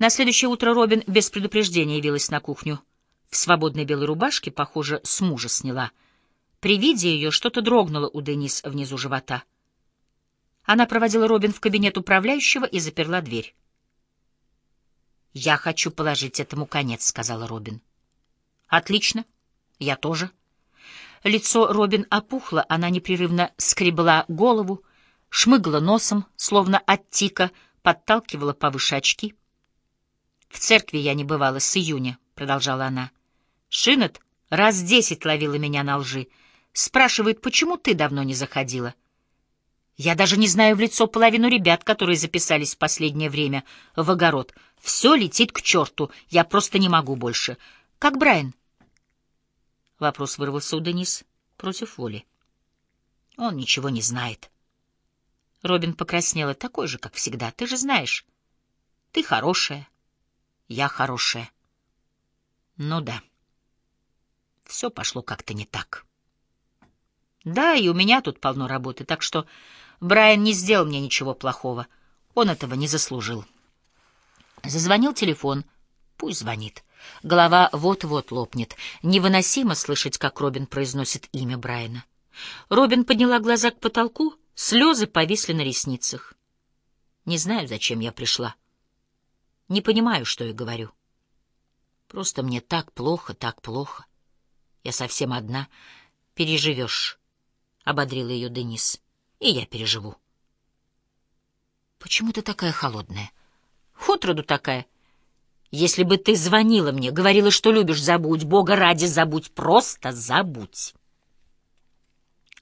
На следующее утро Робин без предупреждения явилась на кухню. В свободной белой рубашке, похоже, с мужа сняла. При виде ее что-то дрогнуло у Денис внизу живота. Она проводила Робин в кабинет управляющего и заперла дверь. «Я хочу положить этому конец», — сказала Робин. «Отлично. Я тоже». Лицо Робин опухло, она непрерывно скребла голову, шмыгла носом, словно от тика, подталкивала повыше очки. «В церкви я не бывала с июня», — продолжала она. «Шинет раз десять ловила меня на лжи. Спрашивает, почему ты давно не заходила?» Я даже не знаю в лицо половину ребят, которые записались в последнее время в огород. Все летит к черту, я просто не могу больше. Как Брайан? Вопрос вырвался у Денис против воли. Он ничего не знает. Робин покраснела, такой же, как всегда. Ты же знаешь, ты хорошая, я хорошая. Ну да, все пошло как-то не так. Да, и у меня тут полно работы, так что Брайан не сделал мне ничего плохого. Он этого не заслужил. Зазвонил телефон. Пусть звонит. Голова вот-вот лопнет. Невыносимо слышать, как Робин произносит имя Брайана. Робин подняла глаза к потолку, слезы повисли на ресницах. Не знаю, зачем я пришла. Не понимаю, что я говорю. Просто мне так плохо, так плохо. Я совсем одна. Переживешь, — ободрила ее Денис и я переживу. Почему ты такая холодная? Отроду такая. Если бы ты звонила мне, говорила, что любишь, забудь, Бога ради, забудь, просто забудь.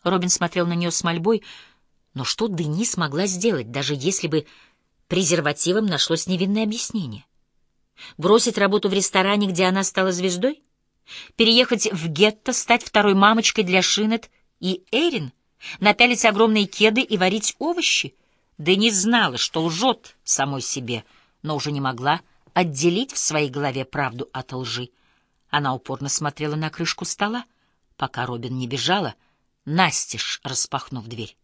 Робин смотрел на нее с мольбой, но что Дени смогла сделать, даже если бы презервативом нашлось невинное объяснение? Бросить работу в ресторане, где она стала звездой? Переехать в гетто, стать второй мамочкой для Шинет и Эрин? напялить огромные кеды и варить овощи. Денис знала, что лжет самой себе, но уже не могла отделить в своей голове правду от лжи. Она упорно смотрела на крышку стола, пока Робин не бежала, настежь распахнув дверь.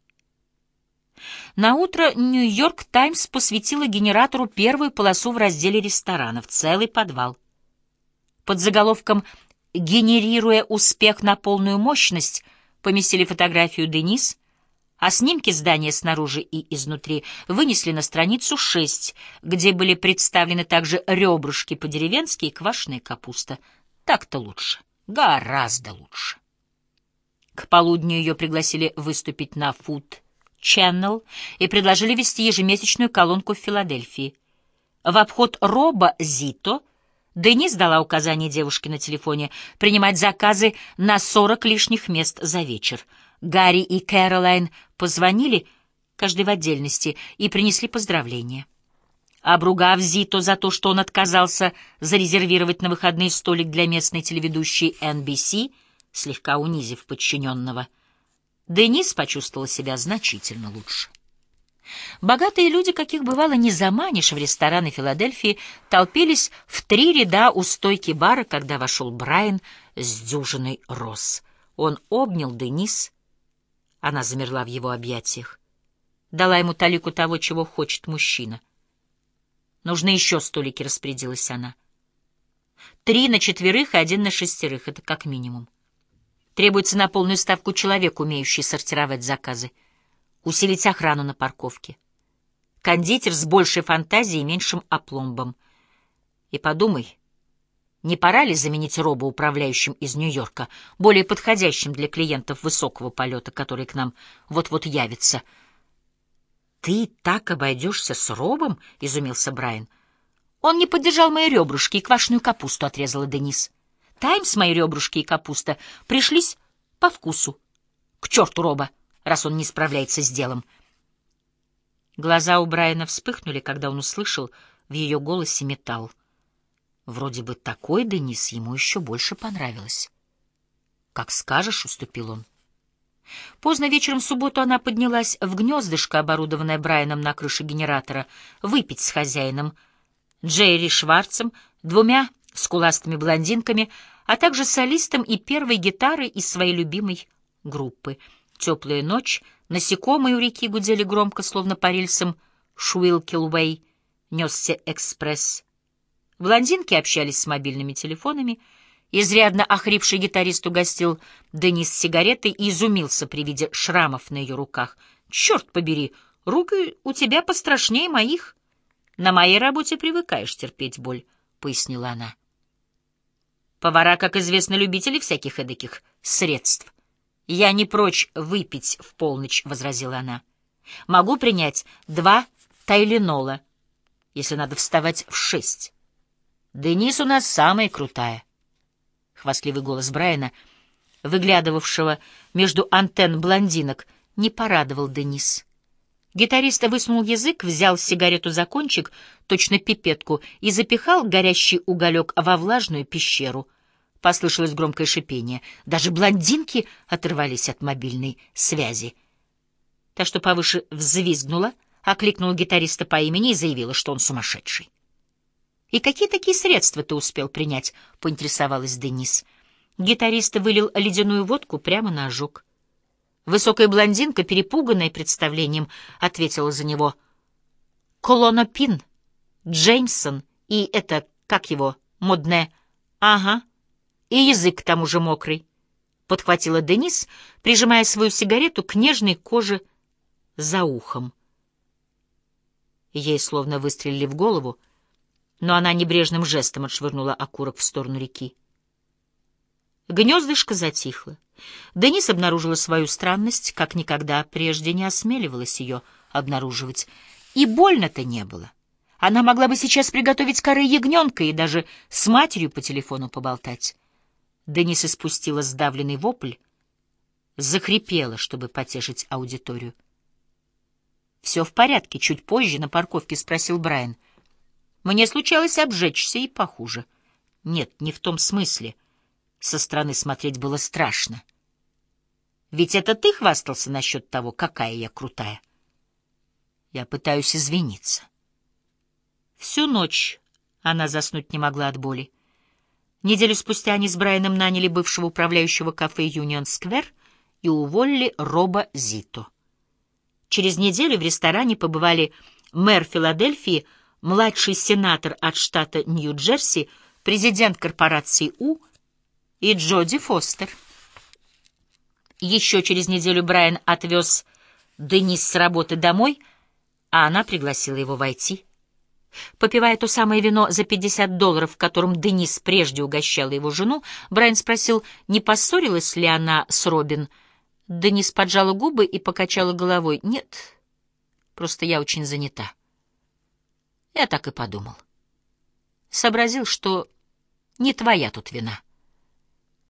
На утро Нью-Йорк Таймс посвятила генератору первую полосу в разделе ресторанов, целый подвал. Под заголовком «Генерируя успех на полную мощность» поместили фотографию Денис, а снимки здания снаружи и изнутри вынесли на страницу 6, где были представлены также ребрышки по-деревенски и квашеная капуста. Так-то лучше, гораздо лучше. К полудню ее пригласили выступить на Food Channel и предложили вести ежемесячную колонку в Филадельфии. В обход Роба Зито — Денис дала указание девушке на телефоне принимать заказы на 40 лишних мест за вечер. Гарри и Кэролайн позвонили, каждый в отдельности, и принесли поздравления. Обругав Зито за то, что он отказался зарезервировать на выходные столик для местной телеведущей NBC, слегка унизив подчиненного, Денис почувствовала себя значительно лучше. Богатые люди, каких бывало не заманишь в рестораны Филадельфии, толпились в три ряда у стойки бара, когда вошел Брайан с дюжиной роз. Он обнял Денис. Она замерла в его объятиях. Дала ему талику того, чего хочет мужчина. «Нужны еще столики», — распорядилась она. «Три на четверых и один на шестерых — это как минимум. Требуется на полную ставку человек, умеющий сортировать заказы усилить охрану на парковке. Кондитер с большей фантазией и меньшим опломбом. И подумай, не пора ли заменить Роба управляющим из Нью-Йорка, более подходящим для клиентов высокого полета, который к нам вот-вот явится? «Ты так обойдешься с Робом?» — изумился Брайан. «Он не поддержал мои ребрышки и квашеную капусту», — отрезала Денис. «Таймс мои ребрышки и капуста пришлись по вкусу. К черту Роба!» раз он не справляется с делом. Глаза у Брайана вспыхнули, когда он услышал в ее голосе металл. Вроде бы такой Денис ему еще больше понравилось. «Как скажешь», — уступил он. Поздно вечером в субботу она поднялась в гнездышко, оборудованное Брайаном на крыше генератора, выпить с хозяином, Джерри Шварцем, двумя скуластыми блондинками, а также солистом и первой гитарой из своей любимой группы — Теплая ночь, насекомые у реки гудели громко, словно по рельсам Шуилкилвей, несся экспресс. Блондинки общались с мобильными телефонами. Изрядно охрипший гитарист угостил Денис сигаретой и изумился при виде шрамов на ее руках. «Черт побери, руки у тебя пострашнее моих. На моей работе привыкаешь терпеть боль», — пояснила она. Повара, как известно, любители всяких эдаких средств. «Я не прочь выпить в полночь», — возразила она. «Могу принять два тайленола, если надо вставать в шесть. Денис у нас самая крутая». Хвастливый голос Брайана, выглядывавшего между антенн блондинок, не порадовал Денис. Гитарист высунул язык, взял сигарету за кончик, точно пипетку, и запихал горящий уголек во влажную пещеру — Послышалось громкое шипение. Даже блондинки оторвались от мобильной связи. Та, что повыше взвизгнула, окликнула гитариста по имени и заявила, что он сумасшедший. «И какие такие средства ты успел принять?» — поинтересовалась Денис. Гитарист вылил ледяную водку прямо на ожог. Высокая блондинка, перепуганная представлением, ответила за него. «Колонопин, Джеймсон и это, как его, модное?» «Ага», и язык к тому же мокрый, — подхватила Денис, прижимая свою сигарету к нежной коже за ухом. Ей словно выстрелили в голову, но она небрежным жестом отшвырнула окурок в сторону реки. Гнездышко затихло. Денис обнаружила свою странность, как никогда прежде не осмеливалась ее обнаруживать. И больно-то не было. Она могла бы сейчас приготовить коры ягненка и даже с матерью по телефону поболтать. Денис испустила сдавленный вопль, захрипела, чтобы потешить аудиторию. «Все в порядке», — чуть позже на парковке спросил Брайан. «Мне случалось обжечься и похуже». «Нет, не в том смысле. Со стороны смотреть было страшно. Ведь это ты хвастался насчет того, какая я крутая?» Я пытаюсь извиниться. Всю ночь она заснуть не могла от боли. Неделю спустя они с Брайаном наняли бывшего управляющего кафе «Юнион Сквер» и уволили Роба Зито. Через неделю в ресторане побывали мэр Филадельфии, младший сенатор от штата Нью-Джерси, президент корпорации У и Джоди Фостер. Еще через неделю Брайан отвез Денис с работы домой, а она пригласила его войти. Попивая то самое вино за 50 долларов, которым Денис прежде угощала его жену, Брайан спросил, не поссорилась ли она с Робин. Денис поджала губы и покачала головой. «Нет, просто я очень занята». Я так и подумал. Сообразил, что не твоя тут вина.